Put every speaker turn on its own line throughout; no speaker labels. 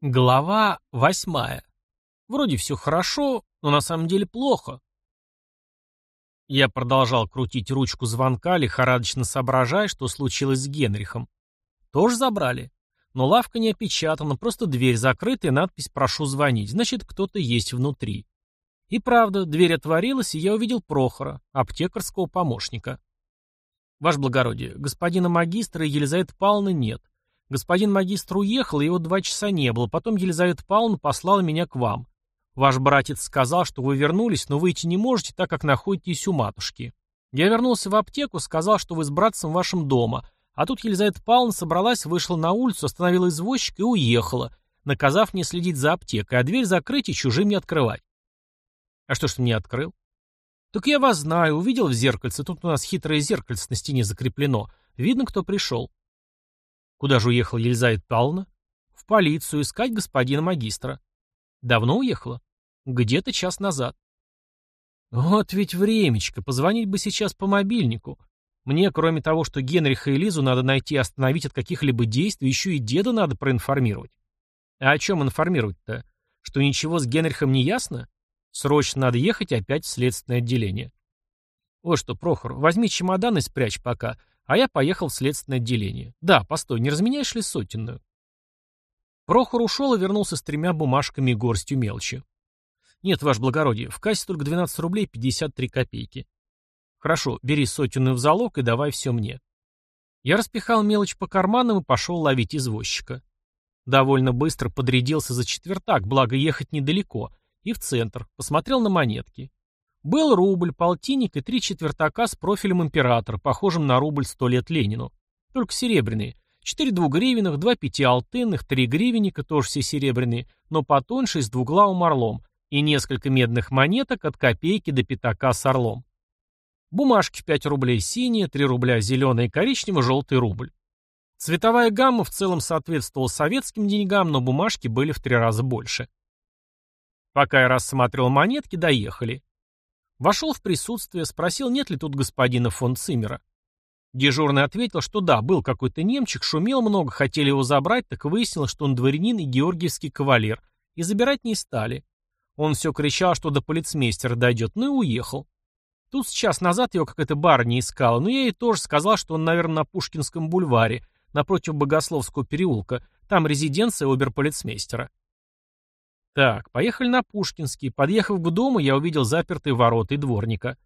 Глава восьмая. Вроде все хорошо, но на самом деле плохо. Я продолжал крутить ручку звонка, лихорадочно соображая, что случилось с Генрихом. Тоже забрали. Но лавка не опечатана, просто дверь закрыта и надпись «Прошу звонить», значит, кто-то есть внутри. И правда, дверь отворилась, и я увидел Прохора, аптекарского помощника. «Ваше благородие, господина магистра Елизаветы Павловны нет. Господин магистр уехал, и его два часа не было. Потом Елизавета Павловна послала меня к вам. Ваш братец сказал, что вы вернулись, но выйти не можете, так как находитесь у матушки. Я вернулся в аптеку, сказал, что вы с братцем в вашем доме, А тут Елизавета Павловна собралась, вышла на улицу, остановила извозчика и уехала, наказав мне следить за аптекой, а дверь закрыть и чужим не открывать. А что ж ты мне открыл? Так я вас знаю, увидел в зеркальце, тут у нас хитрое зеркальце на стене закреплено. Видно, кто пришел. Куда же уехала Елизавета Павловна? В полицию искать господина магистра. Давно уехала? Где-то час назад. Вот ведь времечко, позвонить бы сейчас по мобильнику. Мне, кроме того, что Генриха и Лизу надо найти и остановить от каких-либо действий, еще и деда надо проинформировать. А о чем информировать-то? Что ничего с Генрихом не ясно? Срочно надо ехать опять в следственное отделение. Вот что, Прохор, возьми чемодан и спрячь пока. А я поехал в следственное отделение. Да, постой, не разменяешь ли сотенную? Прохор ушел и вернулся с тремя бумажками и горстью мелочи. Нет, ваш благородие, в кассе только 12 рублей 53 копейки. Хорошо, бери сотенную в залог и давай все мне. Я распихал мелочь по карманам и пошел ловить извозчика. Довольно быстро подрядился за четвертак, благо ехать недалеко, и в центр, посмотрел на монетки. Был рубль, полтинник и три четвертака с профилем императора, похожим на рубль сто лет Ленину. Только серебряные. Четыре двугривенных, два пятиалтынных, три гривенника, тоже все серебряные, но потоньше с двуглавым орлом, и несколько медных монеток от копейки до пятака с орлом. Бумажки в 5 рублей синие, 3 рубля зеленые, коричнево, желтый рубль. Цветовая гамма в целом соответствовала советским деньгам, но бумажки были в три раза больше. Пока я рассматривал монетки, доехали. Вошел в присутствие, спросил, нет ли тут господина фон Циммера. Дежурный ответил, что да, был какой-то немчик, шумел много, хотели его забрать, так выяснилось, что он дворянин и георгиевский кавалер, и забирать не стали. Он все кричал, что до полицмейстера дойдет, ну и уехал. Тут сейчас назад его какая-то барыня искала, но я ей тоже сказал, что он, наверное, на Пушкинском бульваре, напротив Богословского переулка, там резиденция оберполицмейстера. Так, поехали на Пушкинский. Подъехав к дому, я увидел запертые ворота и дворника.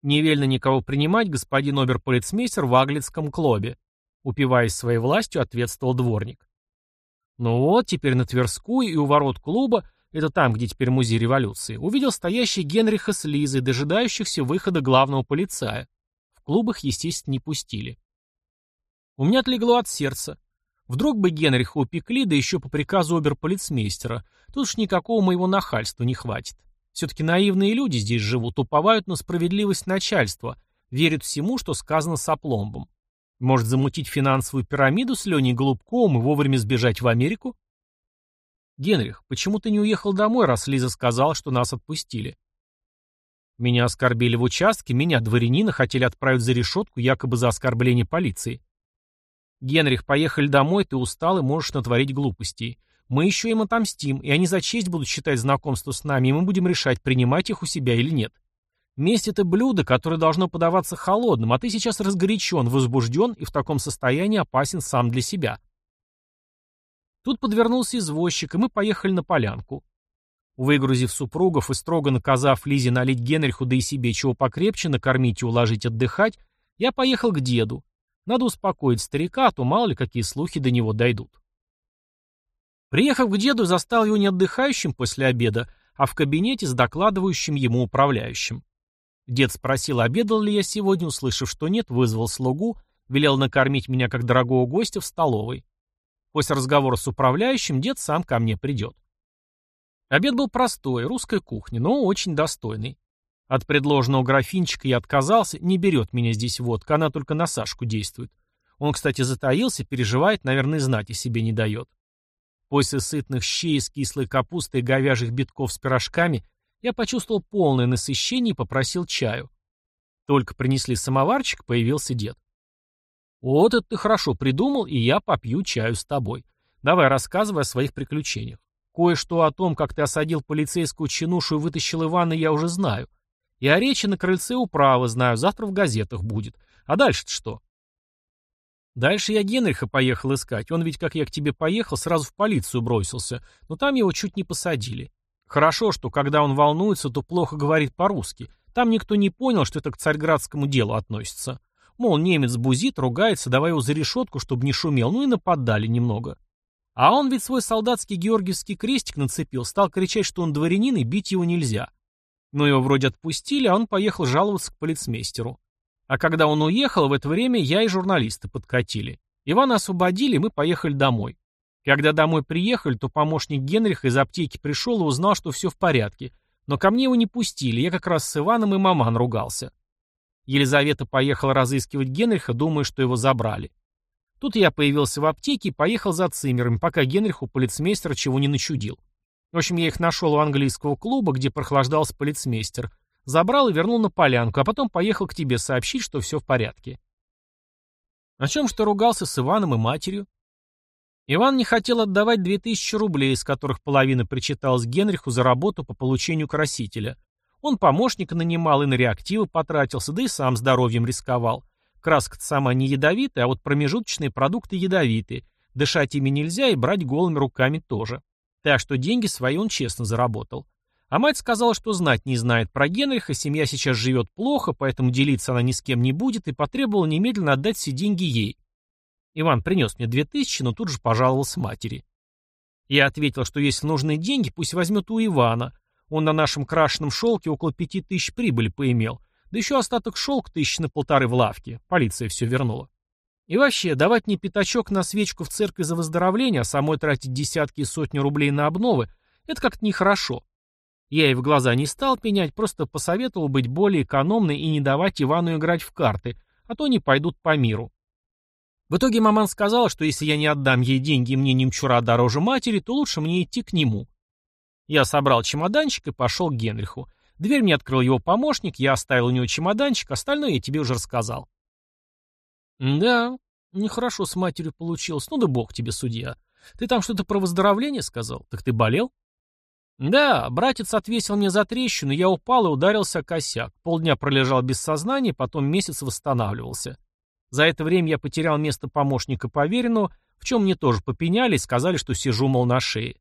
Невельно никого принимать, господин оберполицмейстер в Аглицком клубе. Упиваясь своей властью, ответствовал дворник. Ну вот, теперь на Тверскую и у ворот клуба, это там, где теперь музей революции, увидел стоящий Генриха с Лизой, дожидающихся выхода главного полицая. В клубах, естественно, не пустили. У меня отлегло от сердца. Вдруг бы Генриха упекли, да еще по приказу оберполицмейстера. Тут уж никакого моего нахальства не хватит. Все-таки наивные люди здесь живут, уповают на справедливость начальства, верят всему, что сказано с опломбом. Может замутить финансовую пирамиду с Леней Голубковым и вовремя сбежать в Америку? «Генрих, почему ты не уехал домой, раз Лиза сказала, что нас отпустили?» «Меня оскорбили в участке, меня, дворянина, хотели отправить за решетку якобы за оскорбление полиции». Генрих, поехали домой, ты устал и можешь натворить глупостей. Мы еще им отомстим, и они за честь будут считать знакомство с нами, и мы будем решать, принимать их у себя или нет. Месть — это блюдо, которое должно подаваться холодным, а ты сейчас разгорячен, возбужден и в таком состоянии опасен сам для себя. Тут подвернулся извозчик, и мы поехали на полянку. Выгрузив супругов и строго наказав Лизе налить Генриху да и себе чего покрепче, накормить и уложить отдыхать, я поехал к деду. Надо успокоить старика, а то мало ли какие слухи до него дойдут. Приехав к деду, застал его не отдыхающим после обеда, а в кабинете с докладывающим ему управляющим. Дед спросил, обедал ли я сегодня, услышав, что нет, вызвал слугу, велел накормить меня как дорогого гостя в столовой. После разговора с управляющим дед сам ко мне придет. Обед был простой, русской кухни, но очень достойный. От предложенного графинчика я отказался, не берет меня здесь водка, она только на Сашку действует. Он, кстати, затаился, переживает, наверное, знать о себе не дает. После сытных щей с кислой капустой и говяжьих битков с пирожками я почувствовал полное насыщение и попросил чаю. Только принесли самоварчик, появился дед. «Вот это ты хорошо придумал, и я попью чаю с тобой. Давай рассказывай о своих приключениях. Кое-что о том, как ты осадил полицейскую чинушу и вытащил Ивана, я уже знаю. И о речи на крыльце управа знаю, завтра в газетах будет. А дальше-то что? Дальше я Генриха поехал искать. Он ведь, как я к тебе поехал, сразу в полицию бросился. Но там его чуть не посадили. Хорошо, что когда он волнуется, то плохо говорит по-русски. Там никто не понял, что это к царьградскому делу относится. Мол, немец бузит, ругается, давай его за решетку, чтобы не шумел. Ну и нападали немного. А он ведь свой солдатский георгиевский крестик нацепил, стал кричать, что он дворянин и бить его нельзя. Но его вроде отпустили, а он поехал жаловаться к полицмейстеру. А когда он уехал, в это время я и журналисты подкатили. Ивана освободили, мы поехали домой. Когда домой приехали, то помощник Генриха из аптеки пришел и узнал, что все в порядке. Но ко мне его не пустили, я как раз с Иваном и маман ругался. Елизавета поехала разыскивать Генриха, думая, что его забрали. Тут я появился в аптеке и поехал за Циммером, пока Генриху полицмейстер чего не начудил. В общем, я их нашел у английского клуба, где прохлаждался полицмейстер. Забрал и вернул на полянку, а потом поехал к тебе сообщить, что все в порядке. О чем что ругался с Иваном и матерью? Иван не хотел отдавать 2000 рублей, из которых половина причиталась Генриху за работу по получению красителя. Он помощника нанимал и на реактивы потратился, да и сам здоровьем рисковал. Краска-то сама не ядовитая, а вот промежуточные продукты ядовитые. Дышать ими нельзя и брать голыми руками тоже. Так что деньги свои он честно заработал. А мать сказала, что знать не знает про Генриха, семья сейчас живет плохо, поэтому делиться она ни с кем не будет, и потребовала немедленно отдать все деньги ей. Иван принес мне две тысячи, но тут же пожаловался матери. Я ответил, что если нужны деньги, пусть возьмет у Ивана. Он на нашем крашенном шелке около пяти тысяч прибыли поимел. Да еще остаток шелк тысяч на полторы в лавке. Полиция все вернула. И вообще, давать не пятачок на свечку в церкви за выздоровление, а самой тратить десятки и сотни рублей на обновы, это как-то нехорошо. Я и в глаза не стал пенять, просто посоветовал быть более экономной и не давать Ивану играть в карты, а то они пойдут по миру. В итоге маман сказала, что если я не отдам ей деньги и мне немчура дороже матери, то лучше мне идти к нему. Я собрал чемоданчик и пошел к Генриху. Дверь мне открыл его помощник, я оставил у него чемоданчик, остальное я тебе уже рассказал. «Да, нехорошо с матерью получилось. Ну да бог тебе, судья. Ты там что-то про выздоровление сказал? Так ты болел?» «Да, братец отвесил мне за трещину, я упал и ударился о косяк. Полдня пролежал без сознания, потом месяц восстанавливался. За это время я потерял место помощника поверенного, в чем мне тоже попеняли и сказали, что сижу, мол, на шее.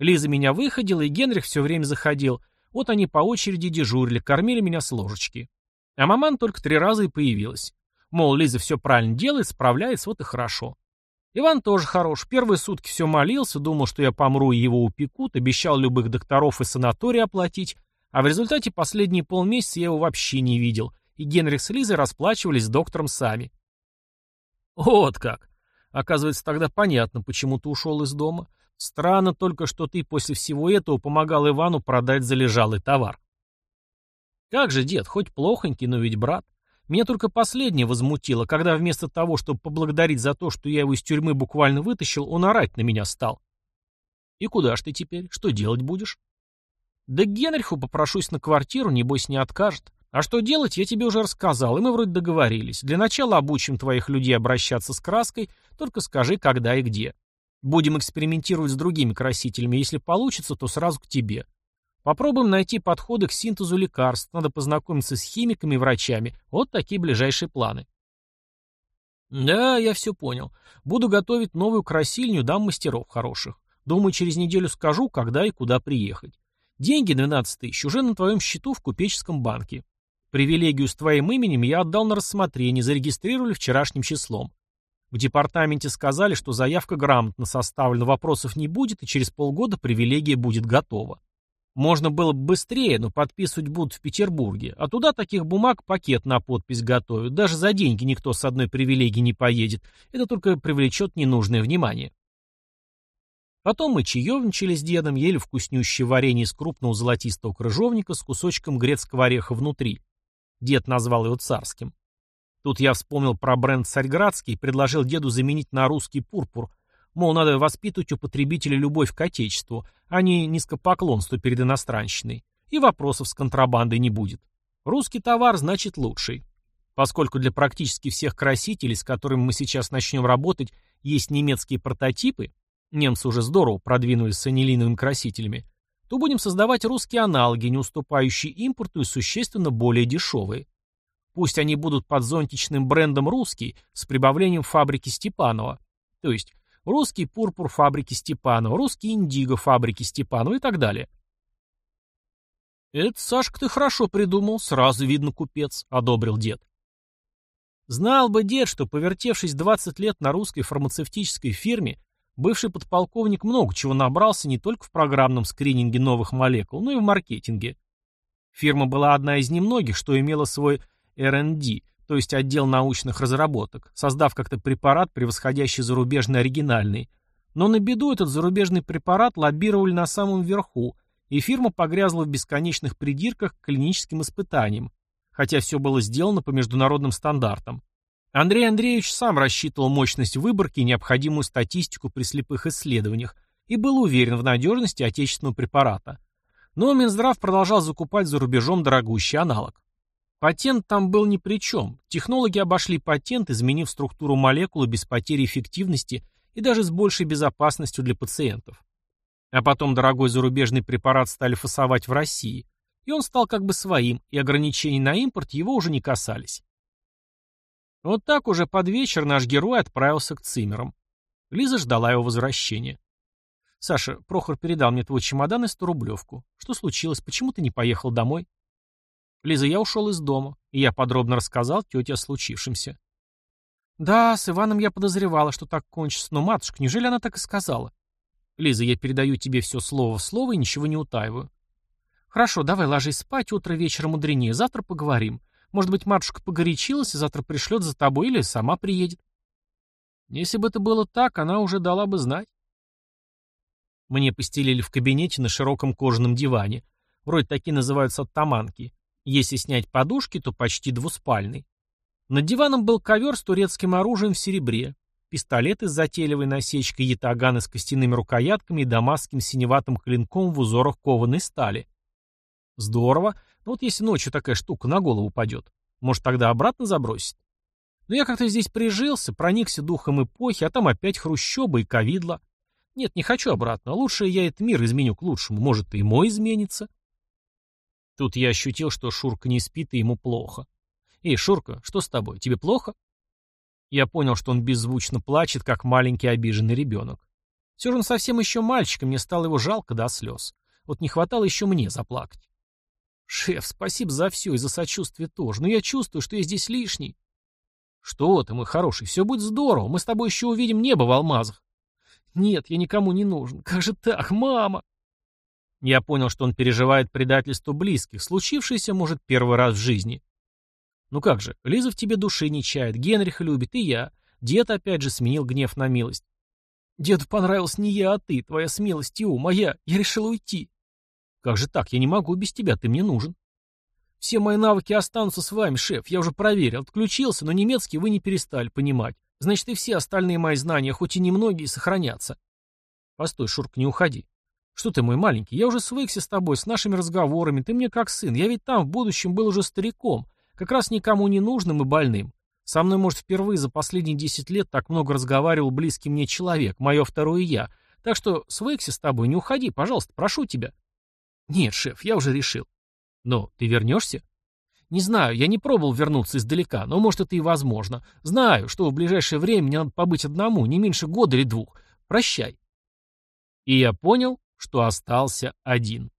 Лиза меня выходила, и Генрих все время заходил. Вот они по очереди дежурили, кормили меня с ложечки. А маман только три раза и появилась. Мол, Лиза все правильно делает, справляется, вот и хорошо. Иван тоже хорош. Первые сутки все молился, думал, что я помру и его упекут, обещал любых докторов и санаторий оплатить. А в результате последние полмесяца я его вообще не видел. И Генрих с Лизой расплачивались с доктором сами. Вот как. Оказывается, тогда понятно, почему ты ушел из дома. Странно только, что ты после всего этого помогал Ивану продать залежалый товар. Как же, дед, хоть плохонький, но ведь брат. Меня только последнее возмутило, когда вместо того, чтобы поблагодарить за то, что я его из тюрьмы буквально вытащил, он орать на меня стал. «И куда ж ты теперь? Что делать будешь?» «Да Генриху попрошусь на квартиру, небось не откажет. А что делать, я тебе уже рассказал, и мы вроде договорились. Для начала обучим твоих людей обращаться с краской, только скажи, когда и где. Будем экспериментировать с другими красителями, если получится, то сразу к тебе. Попробуем найти подходы к синтезу лекарств. Надо познакомиться с химиками и врачами. Вот такие ближайшие планы. Да, я все понял. Буду готовить новую красильню, дам мастеров хороших. Думаю, через неделю скажу, когда и куда приехать. Деньги, 12 тысяч, уже на твоем счету в купеческом банке. Привилегию с твоим именем я отдал на рассмотрение, зарегистрировали вчерашним числом. В департаменте сказали, что заявка грамотно составлена, вопросов не будет, и через полгода привилегия будет готова. Можно было бы быстрее, но подписывать будут в Петербурге, а туда таких бумаг пакет на подпись готовят. Даже за деньги никто с одной привилегии не поедет. Это только привлечет ненужное внимание. Потом мы чаевничали с дедом, ели вкуснющее варенье из крупного золотистого крыжовника с кусочком грецкого ореха внутри. Дед назвал его царским. Тут я вспомнил про бренд «Царьградский» и предложил деду заменить на русский пурпур, Мол, надо воспитывать у потребителя любовь к отечеству, а не низкопоклонство перед иностранщиной. И вопросов с контрабандой не будет. Русский товар значит лучший. Поскольку для практически всех красителей, с которыми мы сейчас начнем работать, есть немецкие прототипы, немцы уже здорово продвинулись с анилиновыми красителями, то будем создавать русские аналоги, не уступающие импорту и существенно более дешевые. Пусть они будут под зонтичным брендом «Русский» с прибавлением фабрики Степанова. То есть русский пурпур фабрики Степанова, русский индиго фабрики Степанова и так далее. «Это, Сашка, ты хорошо придумал, сразу видно купец», — одобрил дед. Знал бы дед, что, повертевшись 20 лет на русской фармацевтической фирме, бывший подполковник много чего набрался не только в программном скрининге новых молекул, но и в маркетинге. Фирма была одна из немногих, что имела свой R&D — то есть отдел научных разработок, создав как-то препарат, превосходящий зарубежный оригинальный. Но на беду этот зарубежный препарат лоббировали на самом верху, и фирма погрязла в бесконечных придирках к клиническим испытаниям, хотя все было сделано по международным стандартам. Андрей Андреевич сам рассчитывал мощность выборки и необходимую статистику при слепых исследованиях и был уверен в надежности отечественного препарата. Но Минздрав продолжал закупать за рубежом дорогущий аналог. Патент там был ни при чем. Технологи обошли патент, изменив структуру молекулы без потери эффективности и даже с большей безопасностью для пациентов. А потом дорогой зарубежный препарат стали фасовать в России, и он стал как бы своим, и ограничений на импорт его уже не касались. Вот так уже под вечер наш герой отправился к Циммерам. Лиза ждала его возвращения. «Саша, Прохор передал мне твой чемодан и сто рублевку. Что случилось? Почему ты не поехал домой?» Лиза, я ушел из дома, и я подробно рассказал тете о случившемся. Да, с Иваном я подозревала, что так кончится, но, матушка, неужели она так и сказала? Лиза, я передаю тебе все слово в слово и ничего не утаиваю. Хорошо, давай ложись спать, утро вечера мудренее, завтра поговорим. Может быть, матушка погорячилась и завтра пришлет за тобой или сама приедет. Если бы это было так, она уже дала бы знать. Мне постелили в кабинете на широком кожаном диване. Вроде такие называются оттаманки. Если снять подушки, то почти двуспальный. Над диваном был ковер с турецким оружием в серебре, пистолеты с затейливой насечкой, ятаганы с костяными рукоятками и дамасским синеватым клинком в узорах кованой стали. Здорово, но вот если ночью такая штука на голову упадет, может тогда обратно забросит. Но я как-то здесь прижился, проникся духом эпохи, а там опять хрущоба и ковидло. Нет, не хочу обратно, лучше я этот мир изменю к лучшему, может и мой изменится. Тут я ощутил, что Шурка не спит и ему плохо. «Эй, Шурка, что с тобой? Тебе плохо?» Я понял, что он беззвучно плачет, как маленький обиженный ребенок. Все же он совсем еще мальчик, и мне стало его жалко до слез. Вот не хватало еще мне заплакать. «Шеф, спасибо за все и за сочувствие тоже, но я чувствую, что я здесь лишний». «Что ты, мой хороший, все будет здорово, мы с тобой еще увидим небо в алмазах». «Нет, я никому не нужен. Как же так, мама?» Я понял, что он переживает предательство близких, случившееся, может, первый раз в жизни. Ну как же, Лиза в тебе души не чает, Генрих любит, и я. Дед опять же сменил гнев на милость. Деду понравилась не я, а ты, твоя смелость и ум, а я, я решил уйти. Как же так, я не могу без тебя, ты мне нужен. Все мои навыки останутся с вами, шеф, я уже проверил, отключился, но немецкий вы не перестали понимать. Значит, и все остальные мои знания, хоть и немногие, сохранятся. Постой, Шурк, не уходи. Что ты, мой маленький, я уже свыкся с тобой, с нашими разговорами, ты мне как сын, я ведь там в будущем был уже стариком, как раз никому не нужным и больным. Со мной, может, впервые за последние 10 лет так много разговаривал близкий мне человек, мое второе я. Так что свыкся с тобой, не уходи, пожалуйста, прошу тебя. Нет, шеф, я уже решил. Но ты вернешься? Не знаю, я не пробовал вернуться издалека, но, может, это и возможно. Знаю, что в ближайшее время мне надо побыть одному, не меньше года или двух. Прощай. И я понял, что остался один.